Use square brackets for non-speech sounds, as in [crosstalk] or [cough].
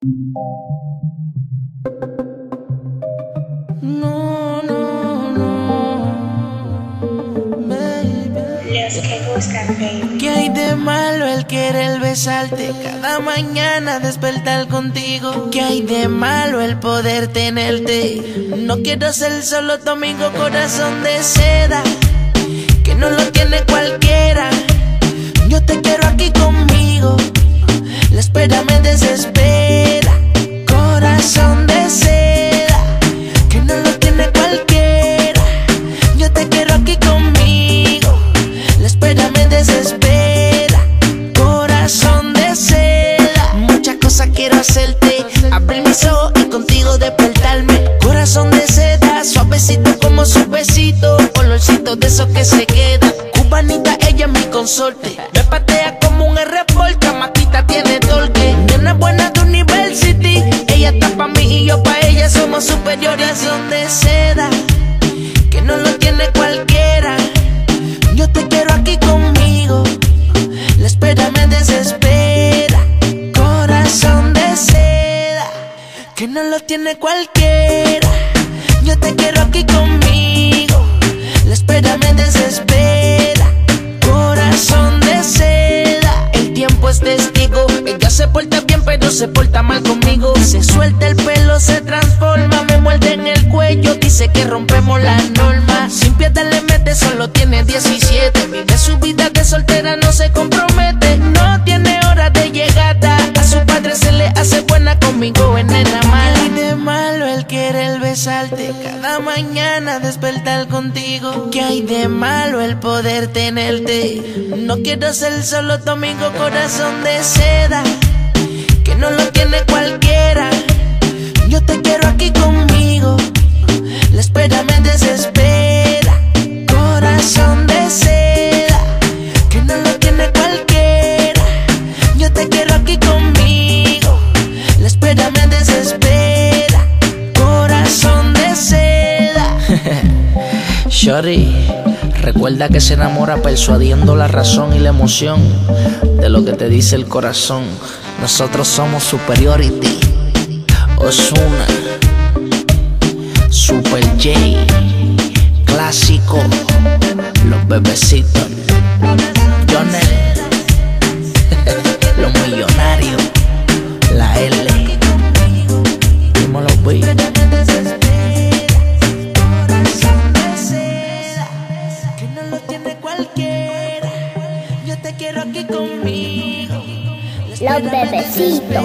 No, no, no. Baby. Los que buscan baby. ¿Qué hay de malo el querer besarte cada mañana despertar contigo? ¿Qué hay de malo el poder tenerte? No quiero ser solo tu amigo corazón de seda, que no lo contigo despertarme. Corazón de seda, suavecito como su besito. Olorcito de esos que se quedan. Cubanita, ella es mi consorte. Me patea como un R-Volca, Matita tiene torque. Nena buena de University. Ella está pa' mí y yo pa' ella. Somos superiores, son de seda. Que no lo tiene cualquiera. Yo te quiero aquí conmigo. Que no lo tiene cualquiera. Yo te quiero aquí conmigo. La espera me desespera. Corazón de seda. El tiempo es testigo. Ella se porta bien, pero se porta mal conmigo. Se suelta el pelo, se transforma. Me muerde en el cuello. Dice que rompemos las normas. Sin piedad le mete, solo tiene 17. Vive su vida de soltera, no se compromete. No tiene hora de llegada. A su padre se le hace buena conmigo en mala. Querer besarte cada mañana despertar contigo? ¿Qué hay de malo el poder tenerte? No quiero ser solo tu amigo corazón de seda, que no lo tiene cualquiera. Shorty, recuerda que se enamora persuadiendo la razón y la emoción de lo que te dice el corazón. Nosotros somos Superiority, Osuna, Super J, Clásico, Los Bebecitos, Jonel, [laughs] Los Millonarios, Los bebecitos.